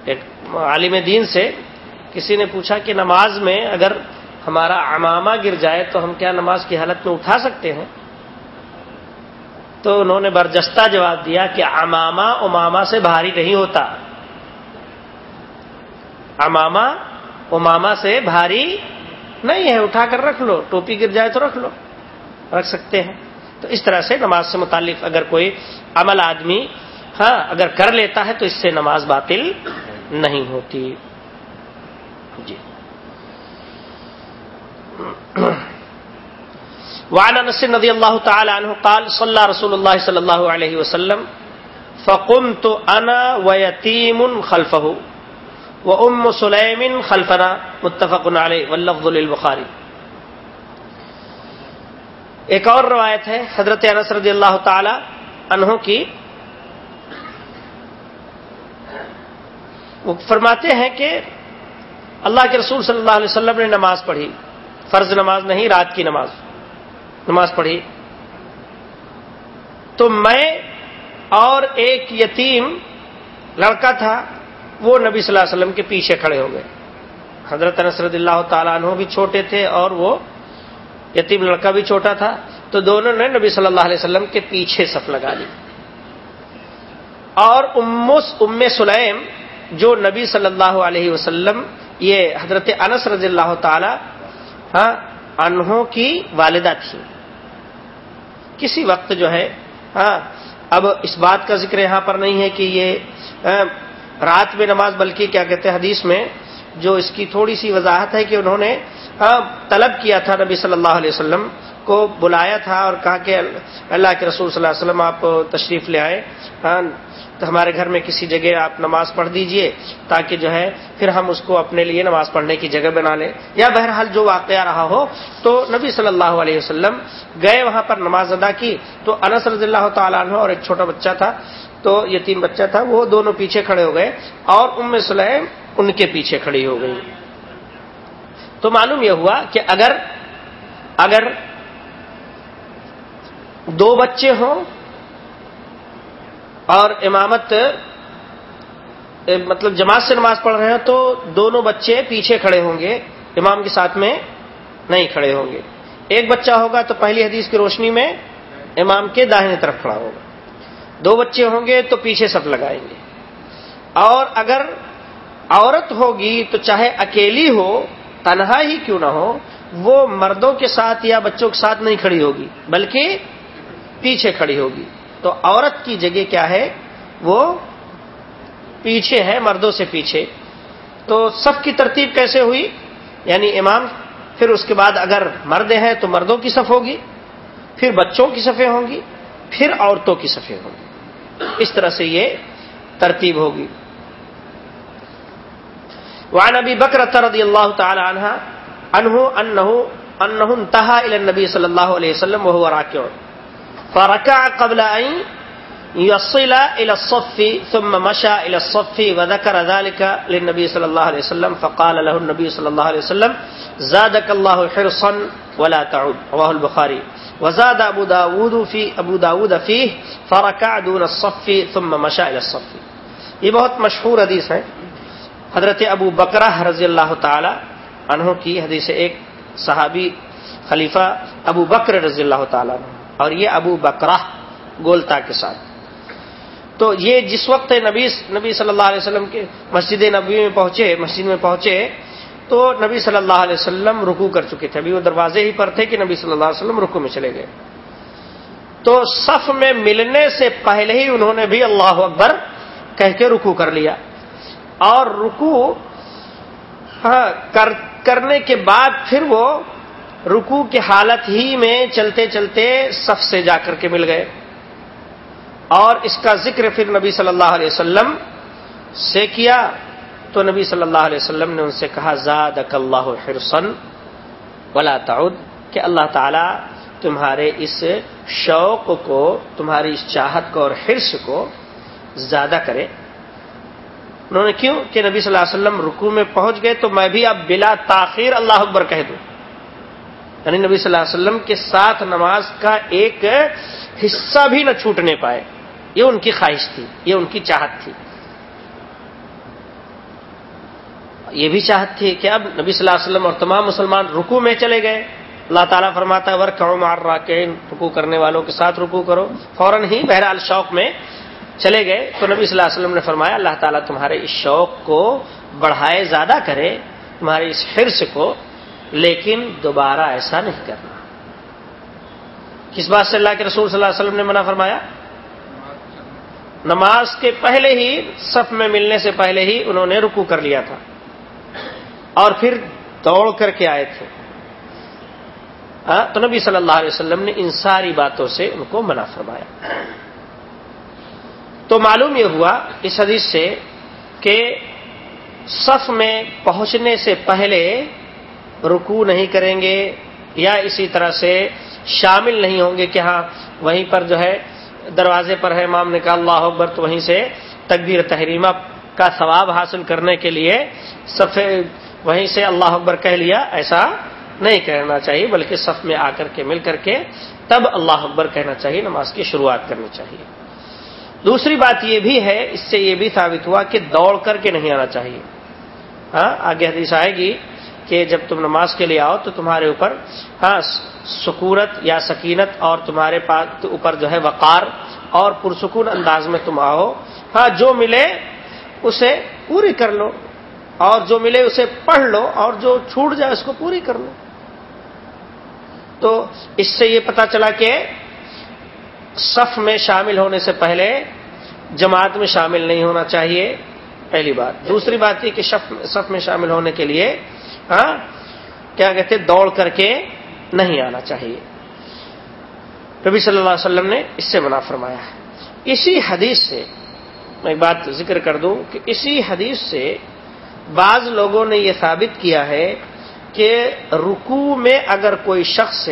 ایک عالم دین سے کسی نے پوچھا کہ نماز میں اگر ہمارا امامہ گر جائے تو ہم کیا نماز کی حالت میں اٹھا سکتے ہیں؟ تو انہوں نے برجستہ جواب دیا کہ امامہ اماما سے بھاری نہیں ہوتا۔ امامہ اماما سے بھاری نہیں ہے، اٹھا کر رکھ لو، ٹوپی گر جائے تو رکھ لو، رکھ سکتے ہیں۔ تو اس طرح سے نماز سے متعلق اگر کوئی عمل آدمی ہاں اگر کر لیتا ہے تو اس سے نماز باطل نہیں ہوتی۔ جی۔ وعن انس رضی اللہ تعالی عنہ قال صلی رسول اللہ صلی اللہ علیہ وسلم، فقمت انا ويتيم خلفه وام سليم خلفنا متفق علیہ، واللفظ للبخاری۔ ایک اور روایت ہے، حضرت انس رضی اللہ تعالی عنہ کی۔ وہ فرماتے ہیں کہ اللہ کے رسول صلی اللہ علیہ وسلم نے نماز پڑھی، فرض نماز نہیں، رات کی نماز۔ نماز پڑھی۔ تو میں اور ایک یتیم لڑکا تھا، وہ نبی صلی اللہ علیہ وسلم کے پیچھے کھڑے ہو گئے۔ حضرت نصرت اللہ تعالیٰ عنہ بھی چھوٹے تھے اور وہ یتیم لڑکا بھی چھوٹا تھا۔ تو دونوں نے نبی صلی اللہ علیہ وسلم کے پیچھے صف لگا لی۔ اور امس ام سلیم، جو نبی صلی اللہ علیہ وسلم، یہ حضرت انس رضی اللہ تعالی ہاں انہوں کی والدہ تھی۔ کسی وقت جو ہے ہاں اب اس بات کا ذکر یہاں پر نہیں ہے کہ یہ ہاں، رات میں نماز، بلکہ کیا کہتے ہیں، حدیث میں جو اس کی تھوڑی سی وضاحت ہے کہ انہوں نے ہاں، طلب کیا تھا نبی صلی اللہ علیہ وسلم کو بلایا تھا اور کہا کہ اللہ کے رسول صلی اللہ علیہ وسلم آپ تشریف لے آئے۔ ہاں، تو ہمارے گھر میں کسی جگہ آپ نماز پڑھ دیجیے تاکہ جو ہے پھر ہم اس کو اپنے لیے نماز پڑھنے کی جگہ بنا لیں۔ یا بہرحال جو واقعہ رہا ہو، تو نبی صلی اللہ علیہ وسلم گئے وہاں پر نماز ادا کی۔ تو انس رضی اللہ تعالیٰ عنہ اور ایک چھوٹا بچہ تھا، تو یہ تین بچہ تھا، وہ دونوں پیچھے کھڑے ہو گئے اور ام سلیم ان کے پیچھے کھڑی ہو گئی۔ تو معلوم یہ ہوا کہ اگر اگر دو بچے ہوں اور امامت مطلب جماعت سے نماز پڑھ رہے ہیں تو دونوں بچے پیچھے کھڑے ہوں گے، امام کے ساتھ میں نہیں کھڑے ہوں گے۔ ایک بچہ ہوگا تو پہلی حدیث کی روشنی میں امام کے داہنے طرف کھڑا ہوگا۔ دو بچے ہوں گے تو پیچھے سب لگائیں گے۔ اور اگر عورت ہوگی تو چاہے اکیلی ہو تنہا ہی کیوں نہ ہو، وہ مردوں کے ساتھ یا بچوں کے ساتھ نہیں کھڑی ہوگی، بلکہ پیچھے کھڑی ہوگی۔ تو عورت کی جگہ کیا ہے؟ وہ پیچھے ہے، مردوں سے پیچھے۔ تو سب کی ترتیب کیسے ہوئی؟ یعنی امام، پھر اس کے بعد اگر مرد ہیں تو مردوں کی صف ہوگی، پھر بچوں کی صفیں ہوں گی، پھر عورتوں کی صفیں ہوں گی۔ اس طرح سے یہ ترتیب ہوگی۔ وعن ابی بکر رضی اللہ تعالی عنہ، انہو انہو انہو انتہا الى النبی صلی اللہ علیہ وسلم وہو راکعون۔ فركع قبل أن يصل إلى الصف ثم مشى إلى الصف وذكر ذلك للنبي صلى الله عليه وسلم فقال له النبي صلى الله عليه وسلم زادك الله حرصا ولا تعود، رواه البخاري وزاد أبو داود في أبو داود فيه فركع دون الصف ثم مشى إلى الصف۔ یہ بہت مشہور حدیث ہے۔ حضرت ابو بکرہ رضی اللہ تعالی عنہ کی حدیث ایک صحابی خلیفہ ابو بکر رضی اللہ تعالیٰ عنہ۔ اور یہ ابو بکرا گولتا کے ساتھ۔ تو یہ جس وقت نبی نبی صلی اللہ علیہ وسلم کے مسجد نبی میں پہنچے، مسجد میں پہنچے، تو نبی صلی اللہ علیہ وسلم رکو کر چکے تھے۔ ابھی وہ دروازے ہی پر تھے کہ نبی صلی اللہ علیہ وسلم رکو میں چلے گئے۔ تو صف میں ملنے سے پہلے ہی انہوں نے بھی اللہ اکبر کہہ کے رکو کر لیا۔ اور رکو ہاں کرنے کے بعد پھر وہ رکو کی حالت ہی میں چلتے چلتے صف سے جا کر کے مل گئے۔ اور اس کا ذکر پھر نبی صلی اللہ علیہ وسلم سے کیا۔ تو نبی صلی اللہ علیہ وسلم نے ان سے کہا زاد اللہ حرسن ولا تعود کہ اللہ تعالی تمہارے اس شوق کو، تمہاری اس چاہت کو اور حرص کو زیادہ کرے۔ انہوں نے کیوں؟ کہ نبی صلی اللہ علیہ وسلم رکو میں پہنچ گئے تو میں بھی اب بلا تاخیر اللہ اکبر کہہ دوں۔ یعنی نبی صلی اللہ علیہ وسلم کے ساتھ نماز کا ایک حصہ بھی نہ چھوٹنے پائے۔ یہ ان کی خواہش تھی، یہ ان کی چاہت تھی۔ یہ بھی چاہت تھی کہ اب نبی صلی اللہ علیہ وسلم اور تمام مسلمان رکو میں چلے گئے۔ اللہ تعالیٰ فرماتا ہے ورک کرو مار را کے رکو کرنے والوں کے ساتھ رکو کرو۔ فوراً ہی بہرحال شوق میں چلے گئے۔ تو نبی صلی اللہ علیہ وسلم نے فرمایا، اللہ تعالیٰ تمہارے اس شوق کو بڑھائے، زیادہ کرے، تمہارے اس حرص کو لیکن دوبارہ ایسا نہیں کرنا۔ کس بات سے اللہ کے رسول صلی اللہ علیہ وسلم نے منع فرمایا؟ نماز کے پہلے ہی، صف میں ملنے سے پہلے ہی انہوں نے رکو کر لیا تھا۔ اور پھر دوڑ کر کے آئے تھے۔ ہاں، تو نبی صلی اللہ علیہ وسلم نے ان ساری باتوں سے ان کو منع فرمایا۔ تو معلوم یہ ہوا اس حدیث سے کہ صف میں پہنچنے سے پہلے رکو نہیں کریں گے یا اسی طرح سے شامل نہیں ہوں گے کہ ہاں وہیں پر جو ہے دروازے پر ہے، امام نے کہا اللہ اکبر، تو وہیں سے تقبیر تحریمہ کا ثواب حاصل کرنے کے لیے صف، وہیں سے اللہ اکبر کہہ لیا، ایسا نہیں کہنا چاہیے، بلکہ صف میں آ کر کے، مل کر کے تب اللہ اکبر کہنا چاہیے، نماز کی شروعات کرنی چاہیے۔ دوسری بات یہ بھی ہے، اس سے یہ بھی ثابت ہوا کہ دوڑ کر کے نہیں آنا چاہیے۔ ہاں آگے حدیث آئے گی کہ جب تم نماز کے لیے آؤ تو تمہارے اوپر ہاں سکورت یا سکینت اور تمہارے پاس اوپر جو ہے وقار اور پرسکون انداز میں تم آؤ۔ ہاں جو ملے اسے پوری کر لو اور جو ملے اسے پڑھ لو اور جو چھوٹ جائے اس کو پوری کر لو۔ تو اس سے یہ پتا چلا کہ صف میں شامل ہونے سے پہلے جماعت میں شامل نہیں ہونا چاہیے، پہلی بات۔ دوسری بات یہ کہ صف میں شامل ہونے کے لیے ہاں؟ کیا کہتے دوڑ کر کے نہیں آنا چاہیے۔ نبی صلی اللہ علیہ وسلم نے اس سے منع فرمایا ہے۔ اسی حدیث سے میں ایک بات ذکر کر دوں کہ اسی حدیث سے بعض لوگوں نے یہ ثابت کیا ہے کہ رکو میں اگر کوئی شخص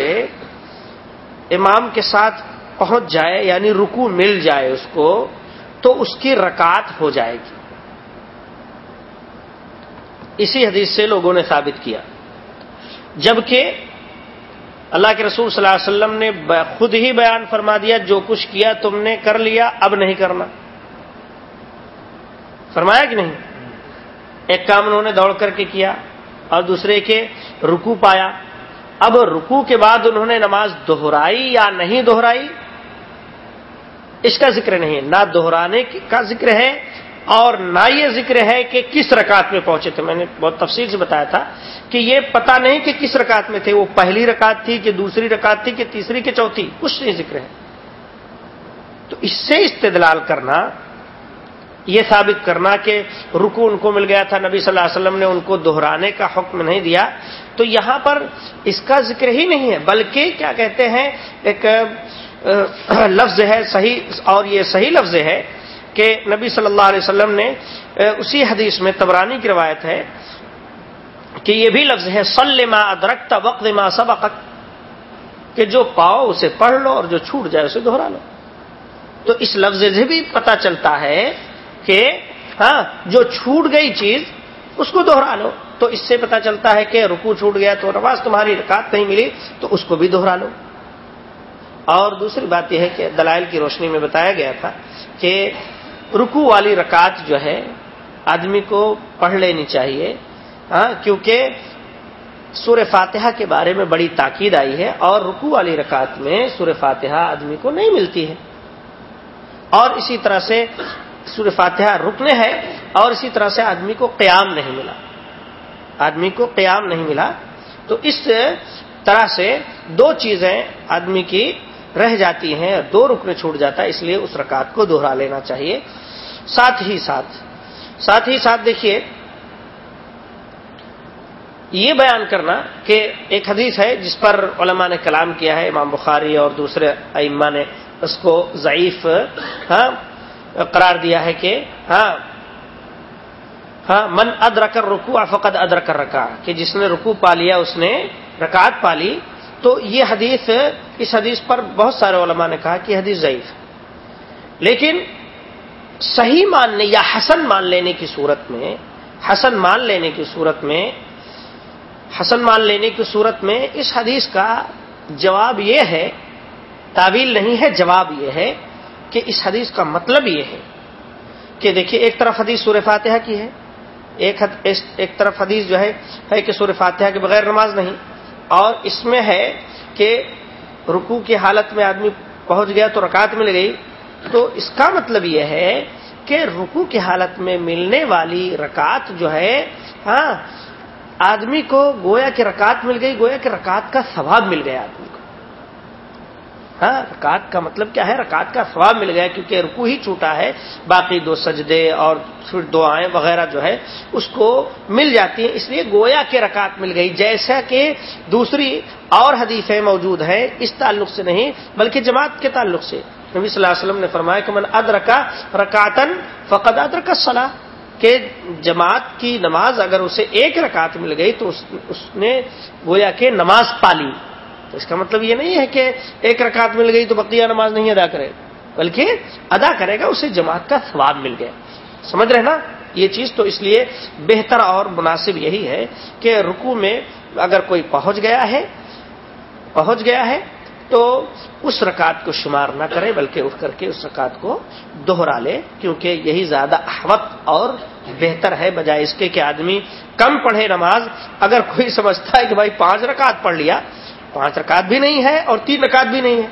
امام کے ساتھ پہنچ جائے یعنی رکو مل جائے اس کو، تو اس کی رکات ہو جائے گی۔ اسی حدیث سے لوگوں نے ثابت کیا۔ جبکہ اللہ کے رسول صلی اللہ علیہ وسلم نے خود ہی بیان فرما دیا، جو کچھ کیا تم نے کر لیا، اب نہیں کرنا۔ فرمایا کہ نہیں؟ ایک کام انہوں نے دوڑ کر کے کیا اور دوسرے کے رکو پایا۔ اب رکو کے بعد انہوں نے نماز دہرائی یا نہیں دہرائی، اس کا ذکر نہیں نہ دہرانے کا ذکر ہے اور نہ یہ ذکر ہے کہ کس رکعت میں پہنچے تھے۔ میں نے بہت تفصیل سے بتایا تھا کہ یہ پتا نہیں کہ کس رکعت میں تھے۔ وہ پہلی رکعت تھی کہ دوسری رکعت تھی کہ تیسری کہ چوتھی؟ کچھ نہیں ذکر ہے۔ تو اس سے استدلال کرنا، یہ ثابت کرنا کہ رکو ان کو مل گیا تھا۔ نبی صلی اللہ علیہ وسلم نے ان کو دہرانے کا حکم نہیں دیا۔ تو یہاں پر اس کا ذکر ہی نہیں ہے، بلکہ کیا کہتے ہیں، ایک لفظ ہے، صحیح، اور یہ صحیح لفظ ہے کہ نبی صلی اللہ علیہ وسلم نے اسی حدیث میں تبرانی کی روایت ہے کہ یہ بھی لفظ ہے سلما ادرکتا وقت ما سبقت کہ جو پاؤ اسے پڑھ لو اور جو چھوٹ جائے اسے دہرا لو۔ تو اس لفظ سے بھی پتا چلتا ہے کہ ہاں جو چھوٹ گئی چیز اس کو دوہرا لو۔ تو اس سے پتا چلتا ہے کہ رکو چھوٹ گیا تو نماز تمہاری رکعت نہیں ملی تو اس کو بھی دوہرا لو۔ اور دوسری بات یہ ہے کہ دلائل کی روشنی میں بتایا گیا تھا کہ رکو والی رکعت جو ہے، آدمی کو پڑھ لینی چاہیے۔ ہاں کیونکہ سور فاتحہ کے بارے میں بڑی تاکید آئی ہے اور رکو والی رکعت میں سور فاتحہ آدمی کو نہیں ملتی ہے۔ اور اسی طرح سے سور فاتحہ رکنے ہے اور اسی طرح سے آدمی کو قیام نہیں ملا۔ آدمی کو قیام نہیں ملا۔ تو اس طرح سے دو چیزیں آدمی کی رہ جاتی ہیں، دو رکنے چھوٹ جاتا ہے، اس لیے اس رکعت کو دوہرا لینا چاہیے۔ ساتھ ہی ساتھ۔ ساتھ ہی ساتھ دیکھیے، یہ بیان کرنا کہ ایک حدیث ہے جس پر علماء نے کلام کیا ہے، امام بخاری اور دوسرے ائمہ نے اس کو ضعیف ہاں قرار دیا ہے کہ ہاں ہاں من ادر کر رکو فقد ادر کر رکھا کہ جس نے رکو پا لیا، اس نے رکعت پا لی۔ تو یہ حدیث، اس حدیث پر بہت سارے علماء نے کہا کہ حدیث ضعیف۔ لیکن صحیح ماننے یا حسن مان لینے کی صورت میں، حسن مان لینے کی صورت میں، حسن مان لینے کی صورت میں اس حدیث کا جواب یہ ہے، تعویل نہیں ہے، جواب یہ ہے کہ اس حدیث کا مطلب یہ ہے کہ دیکھیے ایک طرف حدیث سور فاتحہ کی ہے، ایک ایک طرف حدیث جو ہے ہے کہ سور فاتحہ کے بغیر نماز نہیں۔ اور اس میں ہے کہ رکو کی حالت میں آدمی پہنچ گیا تو رکعت مل گئی۔ تو اس کا مطلب یہ ہے کہ رکو کی حالت میں ملنے والی رکعت جو ہے ہاں آدمی کو گویا کہ رکعت مل گئی، گویا کہ رکعت کا ثواب مل گیا آدمی کو۔ ہاں رکعت کا مطلب کیا ہے؟ رکعت کا ثواب مل گیا کیونکہ رکو ہی چھوٹا ہے، باقی دو سجدے اور پھر دعائیں وغیرہ جو ہے، اس کو مل جاتی ہیں۔ اس لیے گویا کے رکعت مل گئی۔ جیسا کہ دوسری اور حدیثیں موجود ہیں، اس تعلق سے نہیں، بلکہ جماعت کے تعلق سے۔ نبی صلی اللہ علیہ وسلم نے فرمایا کہ من اد رکا رکاتن فقد ادرک صلاح کہ جماعت کی نماز اگر اسے ایک رکعت مل گئی تو اس نے گویا کہ نماز پالی۔ تو اس کا مطلب یہ نہیں ہے کہ ایک رکعت مل گئی تو بقیہ نماز نہیں ادا کرے، بلکہ ادا کرے گا اسے جماعت کا ثواب مل گیا۔ سمجھ رہے نا؟ یہ چیز تو اس لیے بہتر اور مناسب یہی ہے کہ رکو میں اگر کوئی پہنچ گیا ہے، پہنچ گیا ہے تو اس رکعت کو شمار نہ کرے، بلکہ اٹھ کر کے اس رکعت کو دوہرا لے، کیونکہ یہی زیادہ احوت اور بہتر ہے بجائے اس کے کہ آدمی کم پڑھے نماز۔ اگر کوئی سمجھتا ہے کہ بھائی پانچ رکعت پڑھ لیا، پانچ رکعت بھی نہیں ہے اور تین رکعت بھی نہیں ہے۔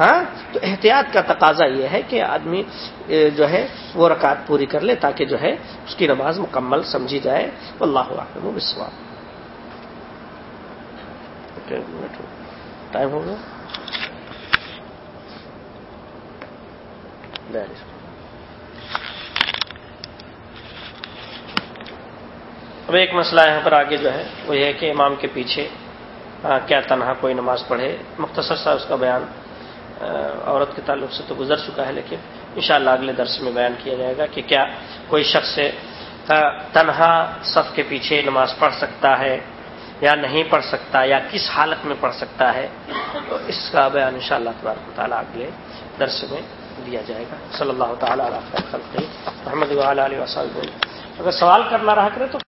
ہاں؟ تو احتیاط کا تقاضا یہ ہے کہ آدمی جو ہے، وہ رکعت پوری کر لے تاکہ جو ہے، اس کی نماز مکمل سمجھی جائے۔ اللہ علیہ وسلم ٹائم ہو گیا۔ اب ایک مسئلہ یہاں پر آگے جو ہے، وہ یہ ہے کہ امام کے پیچھے کیا تنہا کوئی نماز پڑھے۔ مختصر سا اس کا بیان عورت کے تعلق سے تو گزر چکا ہے، لیکن انشاءاللہ اگلے درس میں بیان کیا جائے گا کہ کیا کوئی شخص تنہا صف کے پیچھے نماز پڑھ سکتا ہے۔ یا نہیں پڑھ سکتا یا کس حالت میں پڑھ سکتا ہے، تو اس کا بیان ان شاء اللہ تبارک تعالیٰ اگلے درس میں دیا جائے گا۔ صلی اللہ تعالیٰ علیہ محمد علیہ وسلم اگر سوال کرنا رہا کرے تو